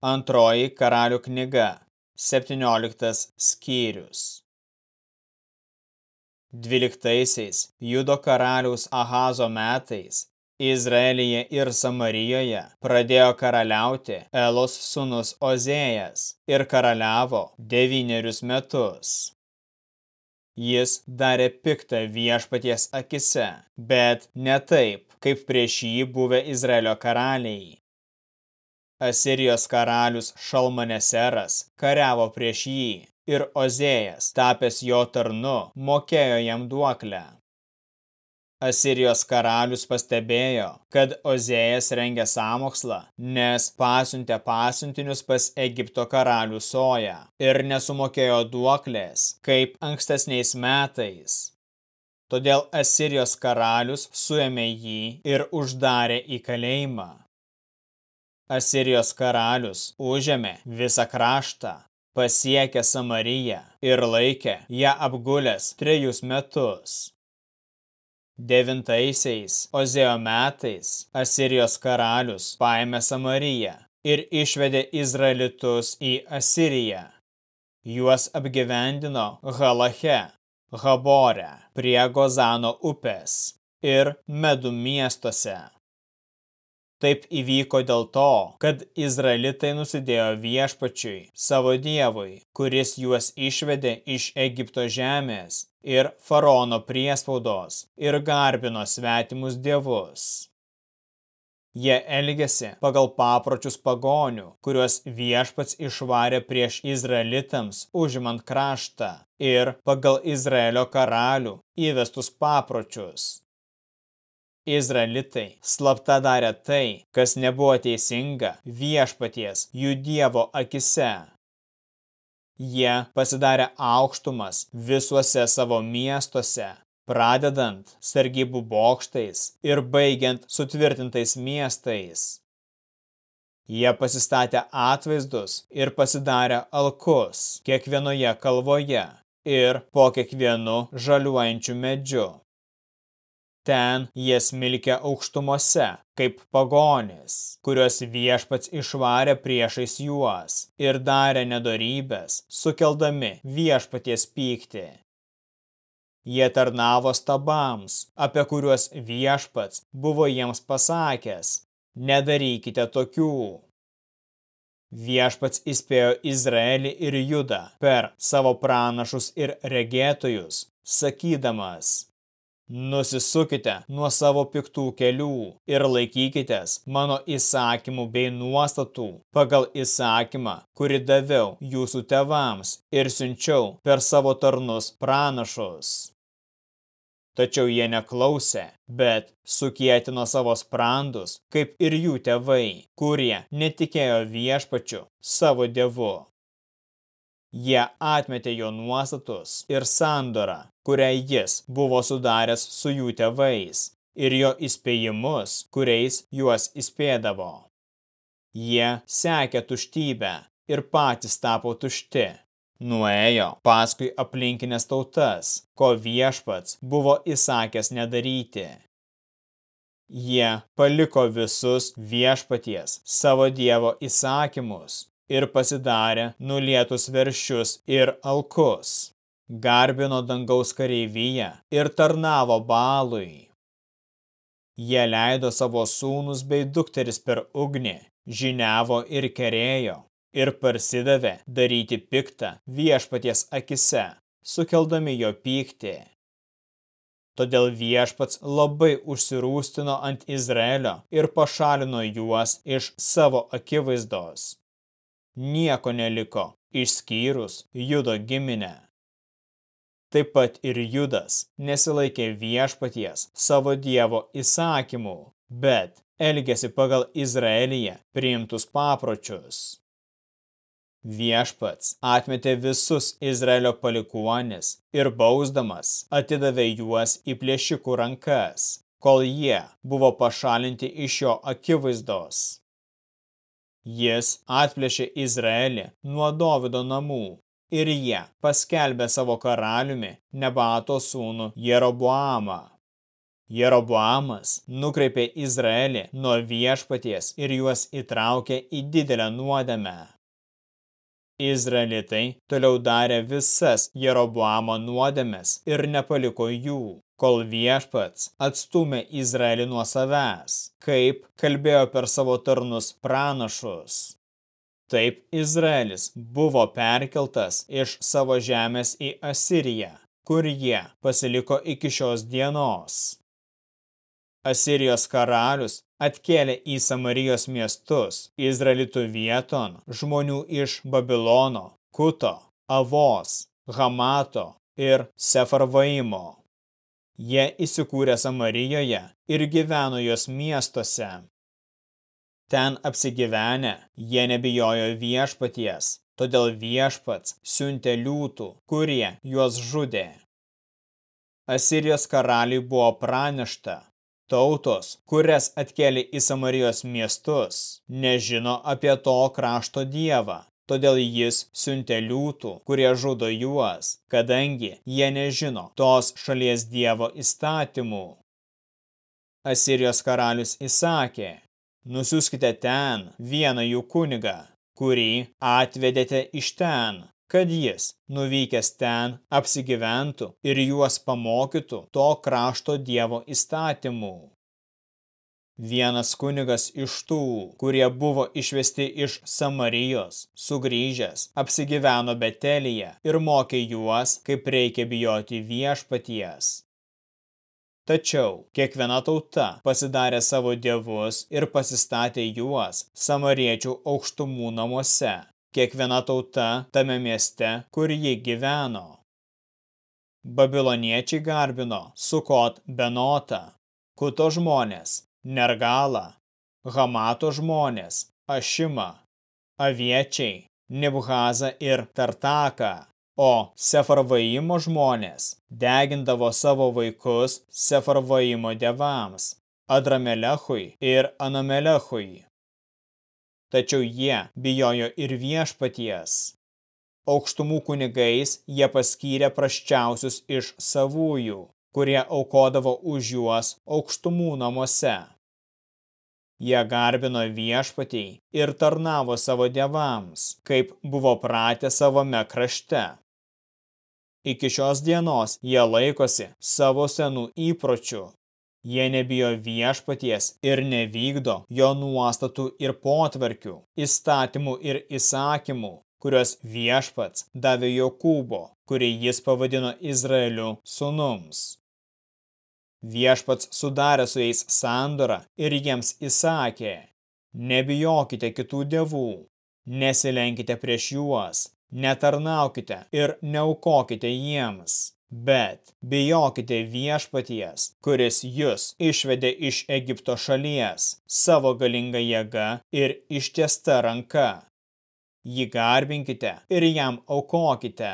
Antroji karalių knyga, 17 skyrius. Dvyliktaisiais Judo karaliaus Ahazo metais Izraelyje ir Samarijoje pradėjo karaliauti Elos sūnus Ozėjas ir karaliavo devynerius metus. Jis darė piktą viešpaties akise, bet ne taip, kaip prieš jį buvę Izraelio karaliai. Asirijos karalius Šalmaneseras kariavo prieš jį ir Ozėjas, tapęs jo tarnu, mokėjo jam duoklę. Asirijos karalius pastebėjo, kad Ozėjas rengia samokslą, nes pasiuntė pasiuntinius pas Egipto karalių soją ir nesumokėjo duoklės, kaip ankstesniais metais. Todėl Asirijos karalius suėmė jį ir uždarė į kalėjimą. Asirijos karalius užėmė visą kraštą, pasiekė Samariją ir laikė ją apgulęs trejus metus. Devintaisiais Ozėjo metais Asirijos karalius paėmė Samariją ir išvedė Izraelitus į Asiriją. Juos apgyvendino Halache, Habore, prie Gozano upės ir Medų miestuose. Taip įvyko dėl to, kad Izraelitai nusidėjo viešpačiui, savo dievui, kuris juos išvedė iš Egipto žemės ir faraono priespaudos ir garbino svetimus dievus. Jie elgėsi pagal papročius pagonių, kuriuos viešpats išvarė prieš Izraelitams užimant kraštą ir pagal Izraelio karalių įvestus papročius. Izraelitai slapta darė tai, kas nebuvo teisinga viešpaties jų dievo akise. Jie pasidarė aukštumas visuose savo miestuose, pradedant sargybų bokštais ir baigiant sutvirtintais miestais. Jie pasistatė atvaizdus ir pasidarė alkus kiekvienoje kalvoje ir po kiekvienu žaliuojančiu medžiu. Ten jie smilkia aukštumose, kaip pagonis, kurios viešpats išvarė priešais juos ir darė nedorybės, sukeldami viešpaties pyktį. Jie tarnavo stabams, apie kuriuos viešpats buvo jiems pasakęs, nedarykite tokių. Viešpats įspėjo Izraelį ir Judą per savo pranašus ir regėtojus, sakydamas – Nusisukite nuo savo piktų kelių ir laikykitės mano įsakymų bei nuostatų pagal įsakymą, kurį daviau jūsų tevams ir siunčiau per savo tarnus pranašus. Tačiau jie neklausė, bet sukietino savo sprandus, kaip ir jų tėvai, kurie netikėjo viešpačiu savo dievu. Jie atmetė jo nuostatus ir sandorą, kurią jis buvo sudaręs su jų tėvais, ir jo įspėjimus, kuriais juos įspėdavo. Jie sekė tuštybę ir patys tapo tušti. Nuėjo paskui aplinkinės tautas, ko viešpats buvo įsakęs nedaryti. Jie paliko visus viešpaties savo dievo įsakymus ir pasidarė nulietus veršius ir alkus, garbino dangaus kareivyje ir tarnavo balui. Jie leido savo sūnus bei dukteris per ugnį, žiniavo ir kerėjo, ir parsidavė daryti piktą viešpaties akise, sukeldami jo pyktį. Todėl viešpats labai užsirūstino ant Izraelio ir pašalino juos iš savo akivaizdos nieko neliko, išskyrus Judo giminę. Taip pat ir Judas nesilaikė viešpaties savo dievo įsakymų, bet elgėsi pagal Izraelyje priimtus papročius. Viešpats atmetė visus Izraelio palikuonis ir bausdamas atidavė juos į plėšikų rankas, kol jie buvo pašalinti iš jo akivaizdos. Jis atplėšė Izraelį nuo Dovido namų ir jie paskelbė savo karaliumi Nebato sūnų Jeroboamą. Jeroboamas nukreipė Izraelį nuo viešpaties ir juos įtraukė į didelę nuodėmę. Izraelitai toliau darė visas Jeroboamo nuodėmes ir nepaliko jų, kol viešpats atstumė Izraelį nuo savęs, kaip kalbėjo per savo tarnus pranašus. Taip Izraelis buvo perkeltas iš savo žemės į Asiriją, kur jie pasiliko iki šios dienos. Asirijos karalius atkėlė į Samarijos miestus Izraelitų vieton žmonių iš Babilono, Kuto, Avos, Hamato ir Sefarvaimo. Jie įsikūrė Samarijoje ir gyveno jos miestuose. Ten apsigyvenę, jie nebijojo viešpaties, todėl viešpats siuntė liūtų, kurie juos žudė. Asirijos karaliui buvo pranešta, Tautos, kurias atkėlė į Samarijos miestus, nežino apie to krašto dievą, todėl jis siuntė liūtų, kurie žudo juos, kadangi jie nežino tos šalies dievo įstatymų. Asirijos karalius įsakė, nusiuskite ten vieną jų kunigą, kurį atvedėte iš ten, kad jis, nuvykęs ten, apsigyventų ir juos pamokytų to krašto dievo įstatymų. Vienas kunigas iš tų, kurie buvo išvesti iš Samarijos, sugrįžęs, apsigyveno Betelyje ir mokė juos, kaip reikia bijoti viešpaties. Tačiau kiekviena tauta pasidarė savo dievus ir pasistatė juos samariečių aukštumų namuose, kiekviena tauta tame mieste, kur ji gyveno. Babiloniečiai garbino Sukot Benotą, Kuto žmonės, Nergalą, Hamato žmonės, Ašimą, Aviečiai, Nibhazą ir Tartaką, o Sefarvaimo žmonės degindavo savo vaikus Sefarvaimo devams, Adramelechui ir Anamelechui tačiau jie bijojo ir viešpaties. Aukštumų kunigais jie paskyrė praščiausius iš savųjų, kurie aukodavo už juos aukštumų namuose. Jie garbino viešpatiai ir tarnavo savo dievams, kaip buvo pratę savame krašte. Iki šios dienos jie laikosi savo senų įpročių Jie nebijo viešpaties ir nevykdo jo nuostatų ir potvarkių, įstatymų ir įsakymų, kurios viešpats davė Jokūbo, kurį jis pavadino Izraeliu sunums. Viešpats sudarė su jais sandorą ir jiems įsakė, nebijokite kitų dievų, nesilenkite prieš juos, netarnaukite ir neaukokite jiems Bet bijokite viešpaties, kuris jūs išvedė iš Egipto šalies savo galingą jėgą ir ištiesta ranka. Jį garbinkite ir jam aukokite.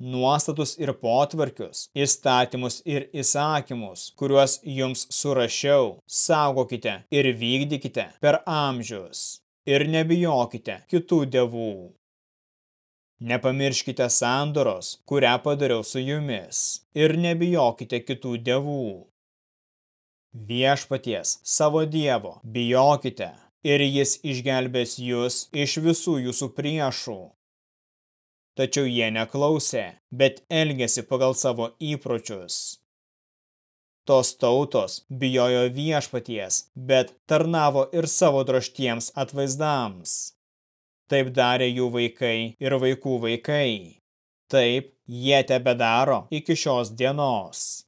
Nuostatus ir potvarkius, įstatymus ir įsakymus, kuriuos jums surašiau, saugokite ir vykdykite per amžius. Ir nebijokite kitų dievų, Nepamirškite sandoros, kurią padariau su jumis, ir nebijokite kitų dievų. Viešpaties savo dievo bijokite, ir jis išgelbės jūs iš visų jūsų priešų. Tačiau jie neklausė, bet elgėsi pagal savo įpročius. Tos tautos bijojo viešpaties, bet tarnavo ir savo droštiems atvaizdams. Taip darė jų vaikai ir vaikų vaikai. Taip jie tebedaro iki šios dienos.